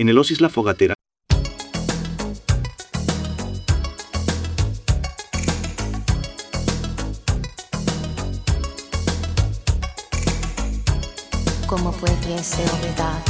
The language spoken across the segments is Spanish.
en el Osis La Fogatera. Como puede ser olvidado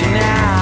you now.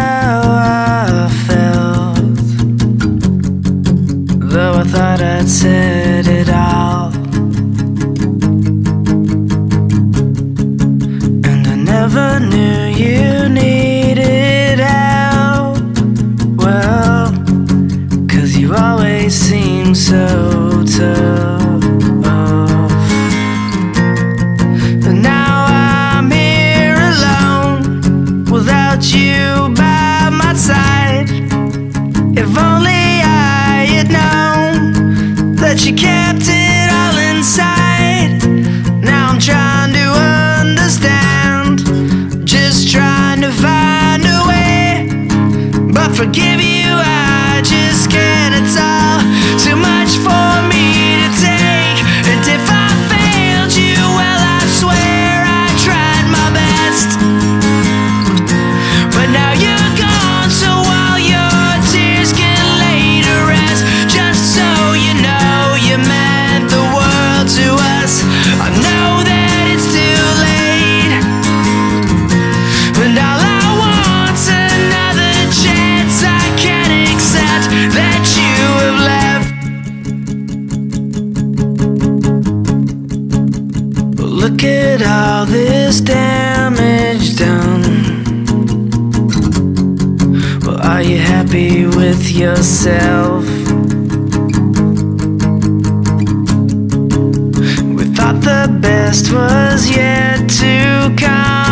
yet to come.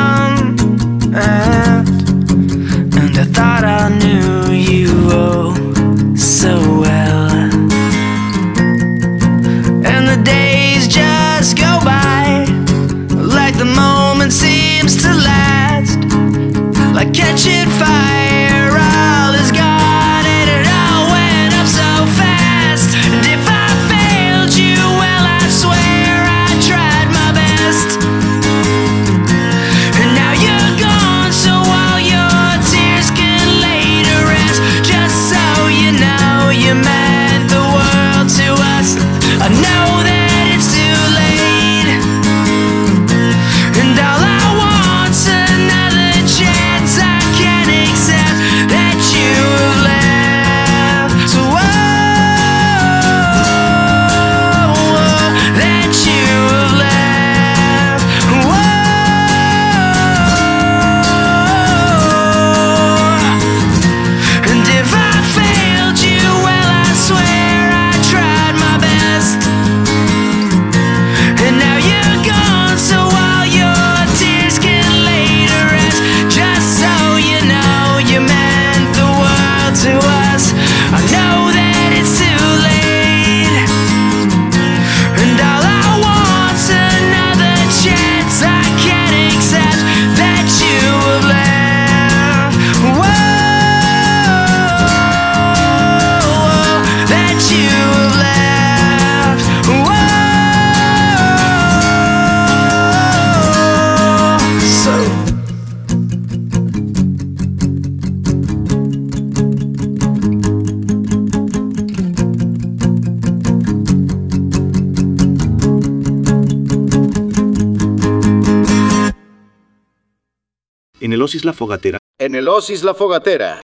La Fogatera. En el Oasis La Fogatera.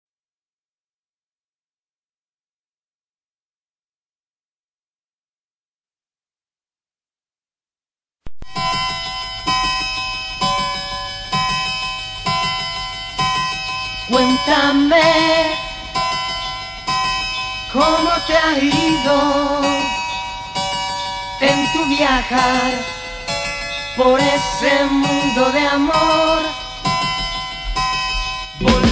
Cuéntame cómo te ha ido en tu viajar por ese mundo de amor Hola.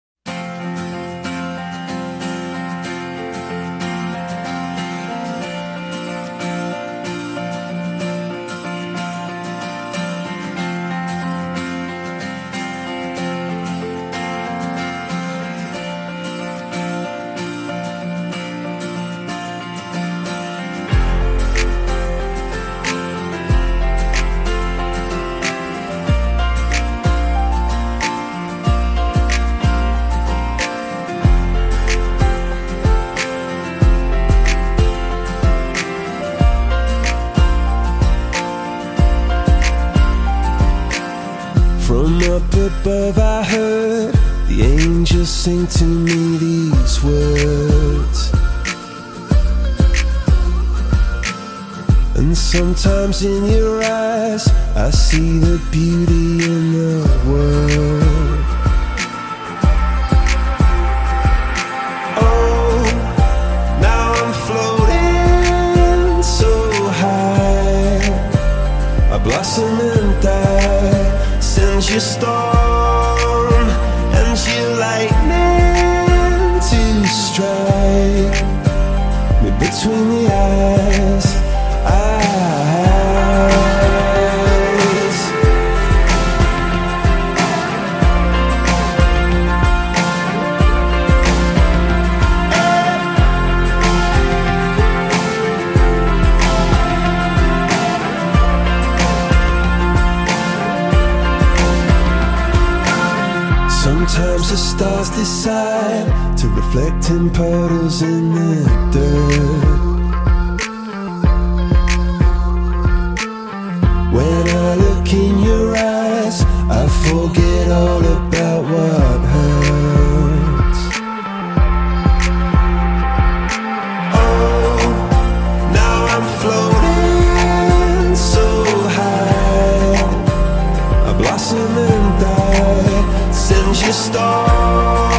just start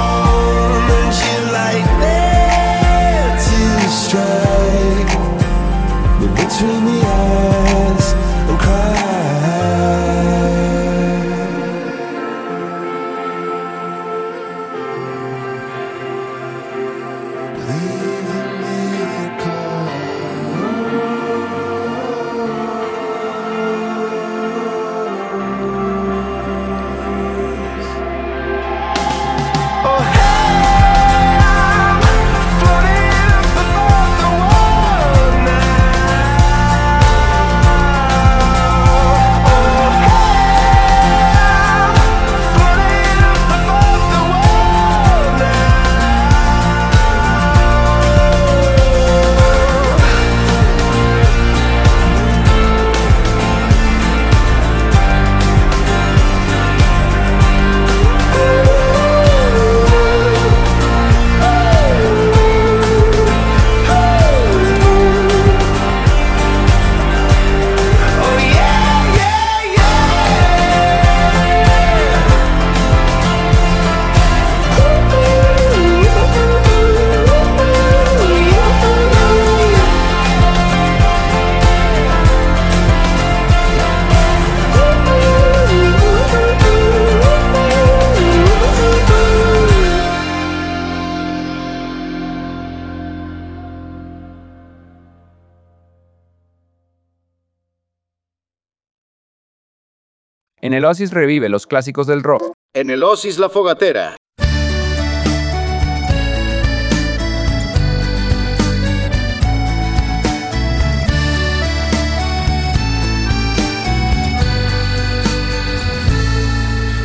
En el Oasis revive los clásicos del rock. En el Oasis La Fogatera.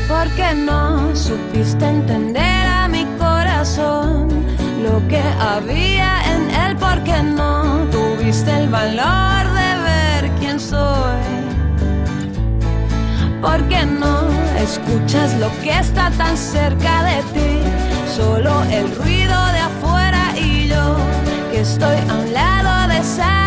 Porque no supiste entender a mi corazón lo que había en él, porque no tuviste el valor porque no escuchas lo que está tan cerca de ti, solo el ruido de afuera y yo que estoy a un lado de esa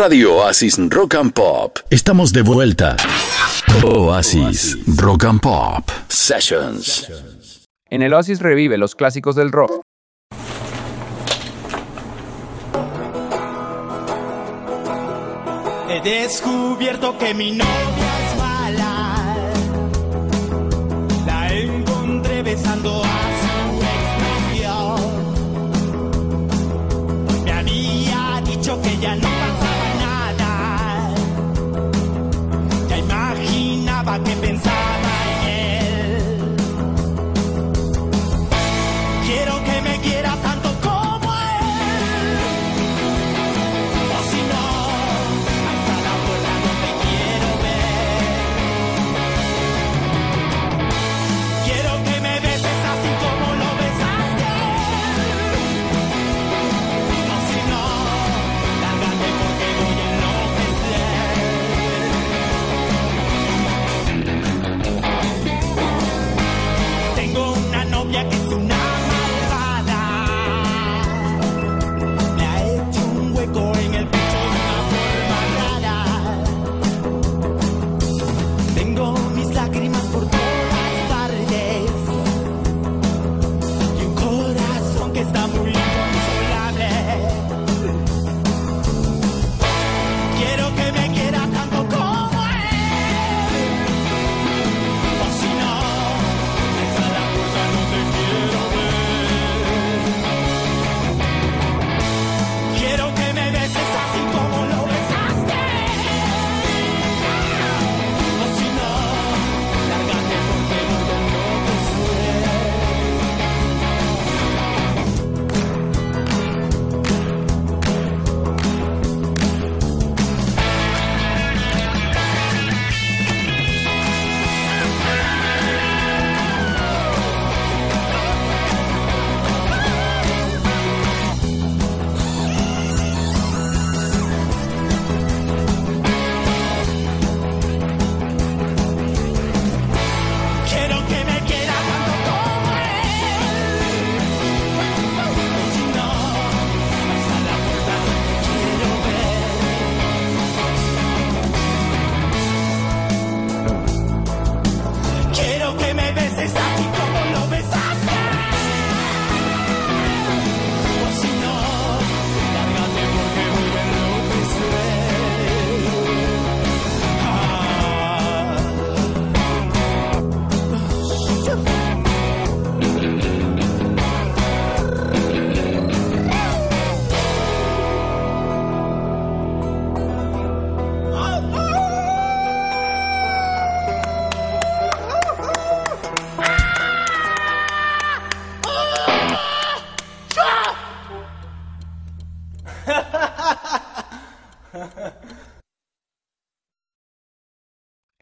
Radio Oasis Rock and Pop. Estamos de vuelta. Oasis Rock and Pop Sessions. En el Oasis revive los clásicos del rock. He descubierto que mi nombre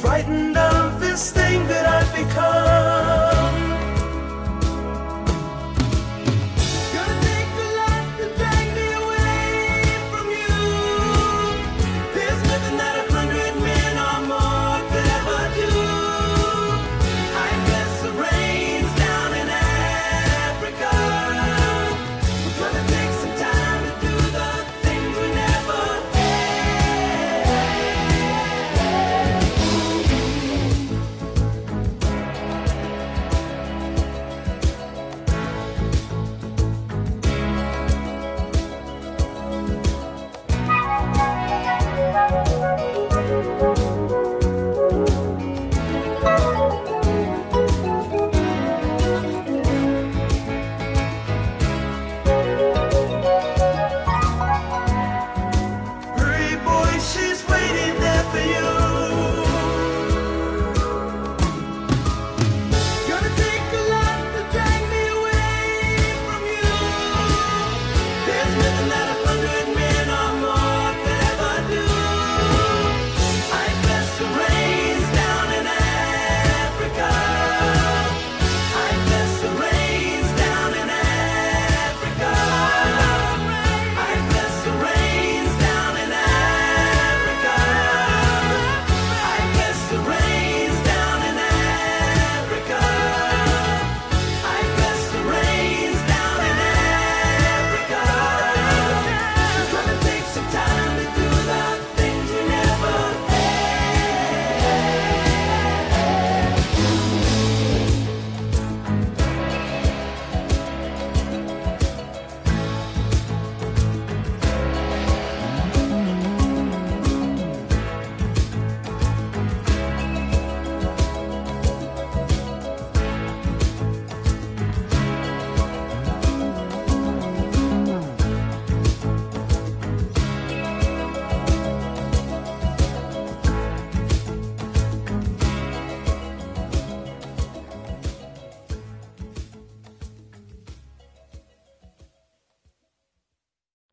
frightened of this thing that I've become.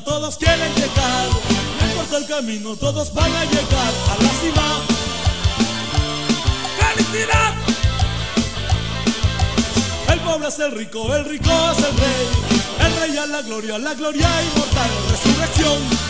todos quieren llegar. No importa el camino, todos van a llegar a la cima. ¡Felicidad! El pobre es el rico, el rico es el rey. El rey a la gloria, la gloria inmortal, resurrección.